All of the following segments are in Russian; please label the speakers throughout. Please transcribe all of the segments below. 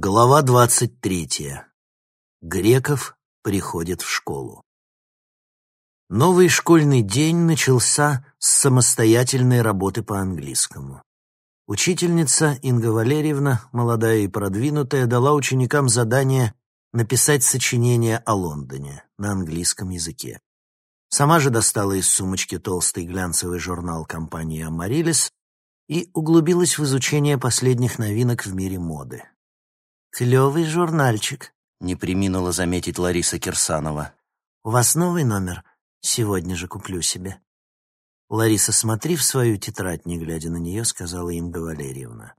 Speaker 1: Глава двадцать третья. Греков приходит в школу. Новый школьный день начался с самостоятельной работы по английскому. Учительница Инга Валерьевна, молодая и продвинутая, дала ученикам задание написать сочинение о Лондоне на английском языке. Сама же достала из сумочки толстый глянцевый журнал компании «Амарилис» и углубилась в изучение последних новинок в мире моды. «Клевый журнальчик», — не приминула заметить Лариса Кирсанова. «У вас новый номер? Сегодня же куплю себе». Лариса, смотри в свою тетрадь, не глядя на нее, сказала Инга Валерьевна.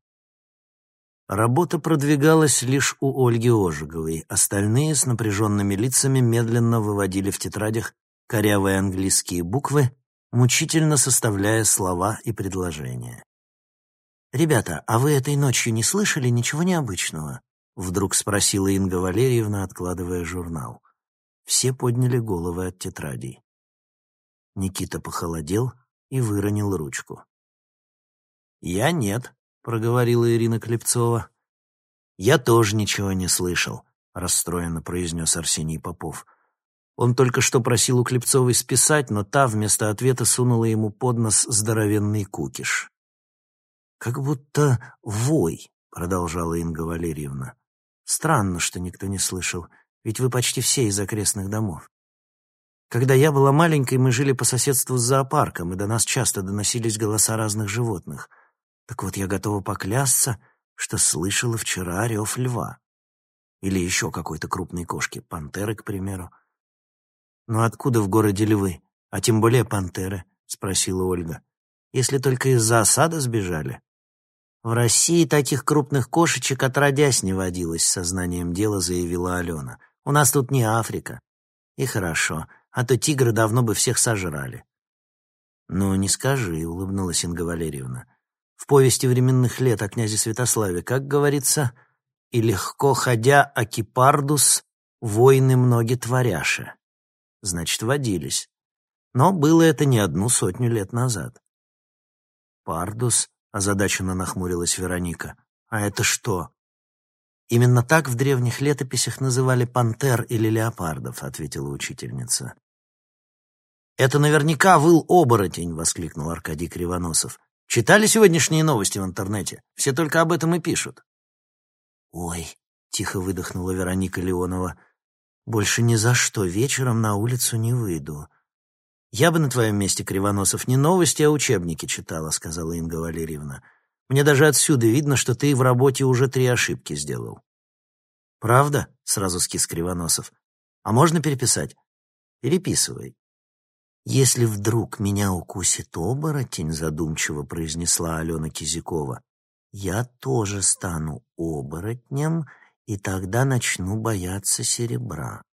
Speaker 1: Работа продвигалась лишь у Ольги Ожеговой. Остальные с напряженными лицами медленно выводили в тетрадях корявые английские буквы, мучительно составляя слова и предложения. «Ребята, а вы этой ночью не слышали ничего необычного?» Вдруг спросила Инга Валерьевна, откладывая журнал. Все подняли головы от тетрадей. Никита похолодел и выронил ручку. «Я нет», — проговорила Ирина Клепцова. «Я тоже ничего не слышал», — расстроенно произнес Арсений Попов. Он только что просил у Клепцовой списать, но та вместо ответа сунула ему под нос здоровенный кукиш. «Как будто вой», — продолжала Инга Валерьевна. Странно, что никто не слышал, ведь вы почти все из окрестных домов. Когда я была маленькой, мы жили по соседству с зоопарком, и до нас часто доносились голоса разных животных. Так вот, я готова поклясться, что слышала вчера рев льва. Или еще какой-то крупной кошки, пантеры, к примеру. «Но откуда в городе львы? А тем более пантеры?» — спросила Ольга. «Если только из-за осады сбежали». «В России таких крупных кошечек отродясь не водилось», — сознанием дела заявила Алена. «У нас тут не Африка». «И хорошо, а то тигры давно бы всех сожрали». «Ну, не скажи», — улыбнулась Инга Валерьевна. «В повести временных лет о князе Святославе, как говорится, «И легко ходя акипардус, войны многие творяша». Значит, водились. Но было это не одну сотню лет назад. Пардус — озадаченно нахмурилась Вероника. «А это что?» «Именно так в древних летописях называли пантер или леопардов», — ответила учительница. «Это наверняка выл оборотень!» — воскликнул Аркадий Кривоносов. «Читали сегодняшние новости в интернете? Все только об этом и пишут». «Ой!» — тихо выдохнула Вероника Леонова. «Больше ни за что вечером на улицу не выйду. «Я бы на твоем месте, Кривоносов, не новости, а учебники читала», — сказала Инга Валерьевна. «Мне даже отсюда видно, что ты в работе уже три ошибки сделал». «Правда?» — сразу скис Кривоносов. «А можно переписать?» «Переписывай». «Если вдруг меня укусит оборотень», — задумчиво произнесла Алена Кизякова, «я тоже стану оборотнем, и тогда начну бояться серебра»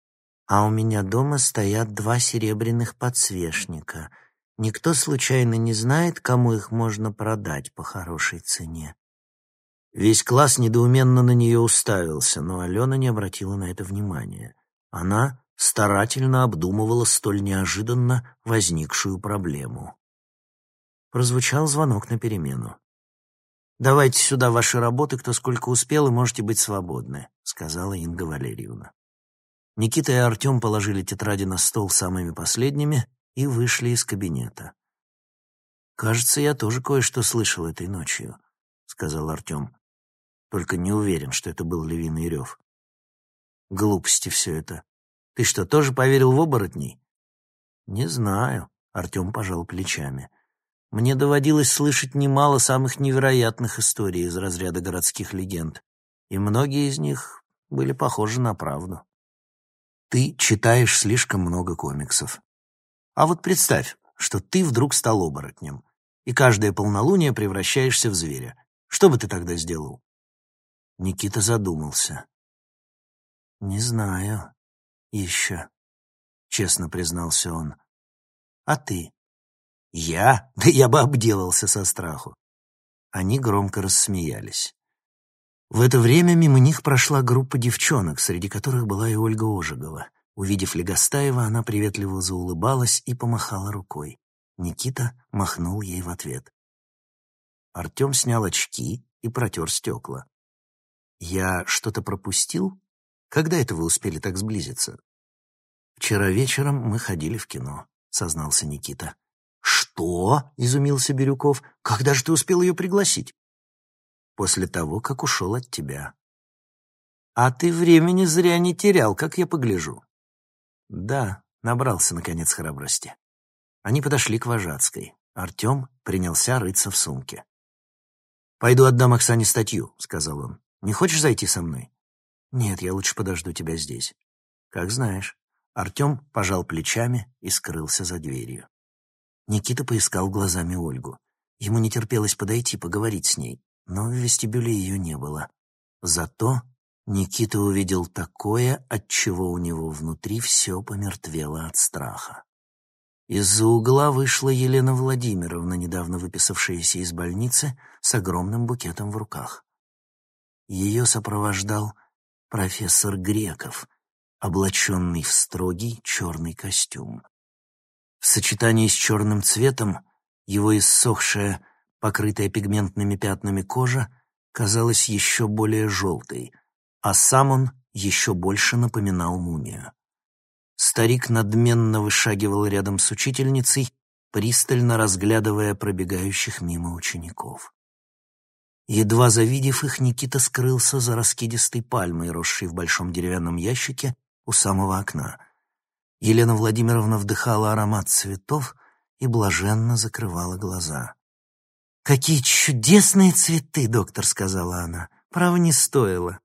Speaker 1: а у меня дома стоят два серебряных подсвечника. Никто случайно не знает, кому их можно продать по хорошей цене. Весь класс недоуменно на нее уставился, но Алена не обратила на это внимания. Она старательно обдумывала столь неожиданно возникшую проблему. Прозвучал звонок на перемену. «Давайте сюда ваши работы, кто сколько успел, и можете быть свободны», — сказала Инга Валерьевна. Никита и Артем положили тетради на стол самыми последними и вышли из кабинета. «Кажется, я тоже кое-что слышал этой ночью», — сказал Артем. «Только не уверен, что это был львиный рев». «Глупости все это. Ты что, тоже поверил в оборотней?» «Не знаю», — Артем пожал плечами. «Мне доводилось слышать немало самых невероятных историй из разряда городских легенд, и многие из них были похожи на правду». Ты читаешь слишком много комиксов. А вот представь, что ты вдруг стал оборотнем, и каждое полнолуние превращаешься в зверя. Что бы ты тогда сделал? Никита задумался. «Не знаю. Еще», — честно признался он. «А ты?» «Я? Да я бы обделался со страху». Они громко рассмеялись. В это время мимо них прошла группа девчонок, среди которых была и Ольга Ожегова. Увидев Легостаева, она приветливо заулыбалась и помахала рукой. Никита махнул ей в ответ. Артем снял очки и протер стекла. Я что-то пропустил? Когда это вы успели так сблизиться? Вчера вечером мы ходили в кино, сознался Никита. Что? изумился Бирюков. Когда же ты успел ее пригласить? После того, как ушел от тебя. А ты времени зря не терял, как я погляжу. Да, набрался, наконец, храбрости. Они подошли к Вожатской. Артем принялся рыться в сумке. «Пойду отдам Оксане статью», — сказал он. «Не хочешь зайти со мной?» «Нет, я лучше подожду тебя здесь». «Как знаешь». Артем пожал плечами и скрылся за дверью. Никита поискал глазами Ольгу. Ему не терпелось подойти, поговорить с ней, но в вестибюле ее не было. Зато Никита увидел такое, от чего у него внутри все помертвело от страха. Из-за угла вышла Елена Владимировна, недавно выписавшаяся из больницы, с огромным букетом в руках. Ее сопровождал профессор Греков, облаченный в строгий черный костюм. В сочетании с черным цветом его иссохшая, покрытая пигментными пятнами кожа казалась еще более желтой, а сам он еще больше напоминал мумию. Старик надменно вышагивал рядом с учительницей, пристально разглядывая пробегающих мимо учеников. Едва завидев их, Никита скрылся за раскидистой пальмой, росшей в большом деревянном ящике у самого окна. Елена Владимировна вдыхала аромат цветов и блаженно закрывала глаза. «Какие чудесные цветы, доктор!» — сказала она. «Право не стоило».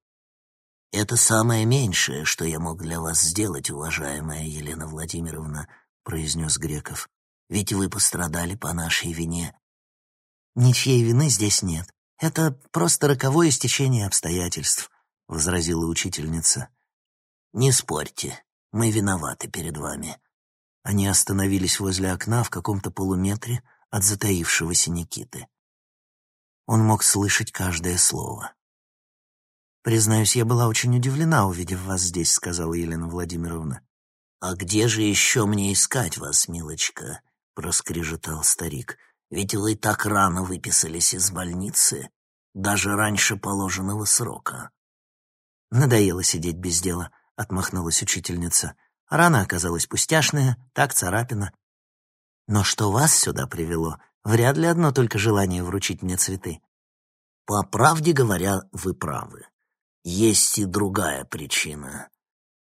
Speaker 2: «Это самое меньшее, что я мог для вас сделать, уважаемая Елена Владимировна», — произнес Греков. «Ведь вы пострадали по нашей вине».
Speaker 1: «Ничьей вины здесь нет. Это просто роковое стечение обстоятельств», — возразила учительница.
Speaker 2: «Не спорьте, мы виноваты перед вами».
Speaker 1: Они остановились возле окна в каком-то полуметре от затаившегося Никиты. Он мог слышать каждое слово. «Признаюсь, я была очень удивлена, увидев вас здесь», — сказала Елена Владимировна.
Speaker 2: «А где же еще мне искать вас, милочка?» — проскрежетал старик. «Ведь вы так рано выписались из больницы, даже раньше положенного срока».
Speaker 1: «Надоело сидеть без дела», — отмахнулась учительница. «Рана оказалась пустяшная, так царапина. Но что вас сюда привело? Вряд ли одно только желание вручить мне цветы».
Speaker 2: «По правде говоря, вы правы. Есть и другая причина.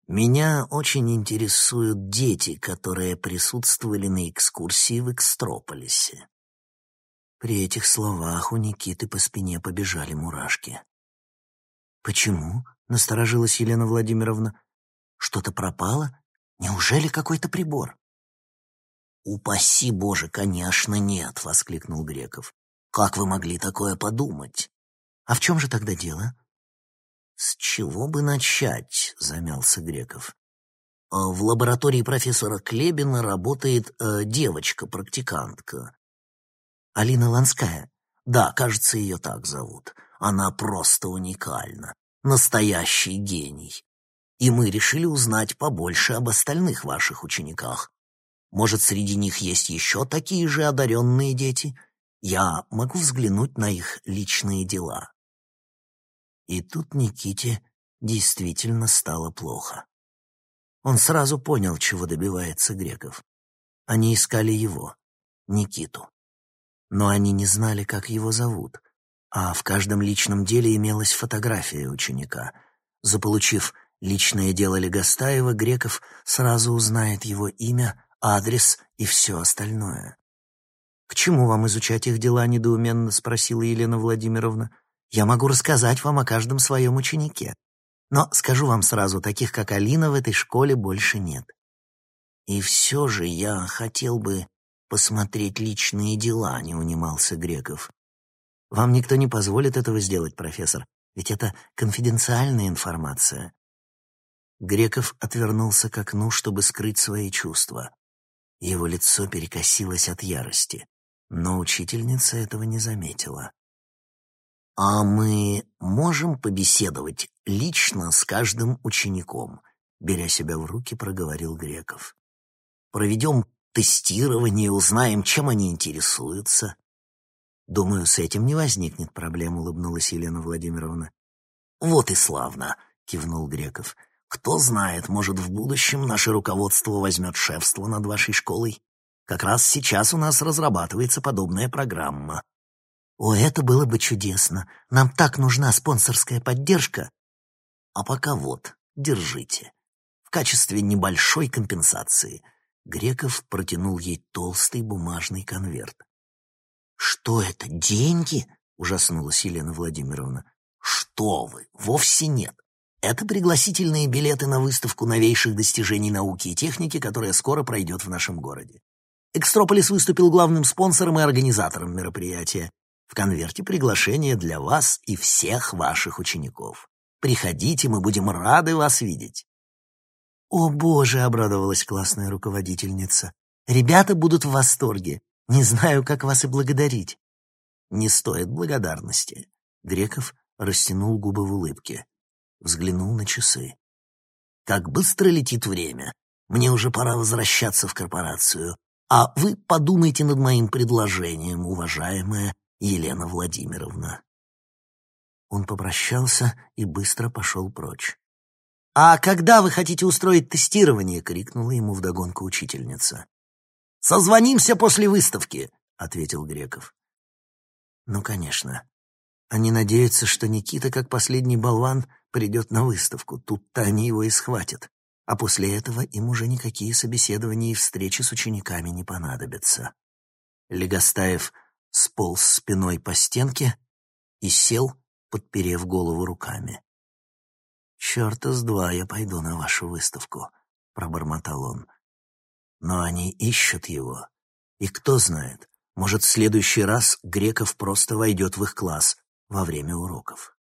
Speaker 2: Меня очень интересуют дети, которые присутствовали на экскурсии в Экстрополисе.
Speaker 1: При этих словах у Никиты по спине побежали мурашки. «Почему?» — насторожилась Елена Владимировна. «Что-то пропало? Неужели какой-то прибор?»
Speaker 2: «Упаси Боже, конечно, нет!» — воскликнул Греков. «Как вы могли такое подумать?»
Speaker 1: «А в чем же тогда дело?»
Speaker 2: «С чего бы начать?» — замялся Греков. «А «В лаборатории профессора Клебина работает э, девочка-практикантка».
Speaker 1: «Алина Ланская?»
Speaker 2: «Да, кажется, ее так зовут. Она просто уникальна. Настоящий гений. И мы решили узнать побольше об остальных ваших учениках. Может, среди них есть еще такие же одаренные дети? Я могу взглянуть на их личные дела».
Speaker 1: И тут Никите действительно стало плохо. Он сразу понял, чего добивается Греков. Они искали его, Никиту. Но они не знали, как его зовут, а в каждом личном деле имелась фотография ученика. Заполучив личное дело Легостаева, Греков сразу узнает его имя, адрес и все остальное. «К чему вам изучать их дела?» — недоуменно спросила Елена Владимировна. Я могу рассказать вам о каждом своем ученике. Но скажу вам сразу, таких как Алина в этой школе больше нет.
Speaker 2: И все же я хотел бы посмотреть личные дела, не унимался Греков.
Speaker 1: Вам никто не позволит этого сделать, профессор, ведь это конфиденциальная информация. Греков отвернулся к окну, чтобы скрыть свои чувства. Его лицо перекосилось от ярости, но учительница этого не заметила.
Speaker 2: «А мы можем побеседовать лично с каждым учеником?» Беря себя в руки, проговорил Греков. «Проведем тестирование, узнаем, чем они интересуются».
Speaker 1: «Думаю, с этим не возникнет проблем», — улыбнулась Елена Владимировна.
Speaker 2: «Вот и славно», — кивнул Греков. «Кто знает, может, в будущем наше руководство возьмет шефство над вашей школой. Как раз сейчас у нас разрабатывается подобная программа». «О, это было бы чудесно. Нам так нужна спонсорская поддержка». «А пока вот, держите. В качестве небольшой компенсации». Греков протянул ей толстый бумажный конверт. «Что это, деньги?» — ужаснулась Елена Владимировна. «Что вы, вовсе нет. Это пригласительные билеты на выставку новейших достижений науки и техники, которая скоро пройдет в нашем городе. Экстрополис выступил главным спонсором и организатором мероприятия. В конверте приглашение для вас и всех ваших учеников. Приходите, мы будем рады вас видеть. «О, Боже!» — обрадовалась классная руководительница. «Ребята будут в восторге. Не знаю, как вас и благодарить». «Не стоит благодарности». Греков растянул губы в улыбке. Взглянул на часы. «Как быстро летит время. Мне уже пора возвращаться в корпорацию. А вы подумайте над моим предложением, уважаемая Елена Владимировна». Он попрощался и быстро пошел прочь. «А когда вы хотите устроить тестирование?» — крикнула ему вдогонку учительница. «Созвонимся после выставки», — ответил Греков. «Ну, конечно. Они надеются, что Никита, как последний болван, придет на выставку. Тут-то они его и схватят. А после этого им уже никакие собеседования и встречи с учениками не понадобятся». Легостаев сполз спиной по стенке и сел, подперев голову руками. «Черта с два я пойду на вашу выставку», — пробормотал он. «Но они ищут его. И кто знает, может, в следующий раз Греков просто войдет в их класс во время уроков».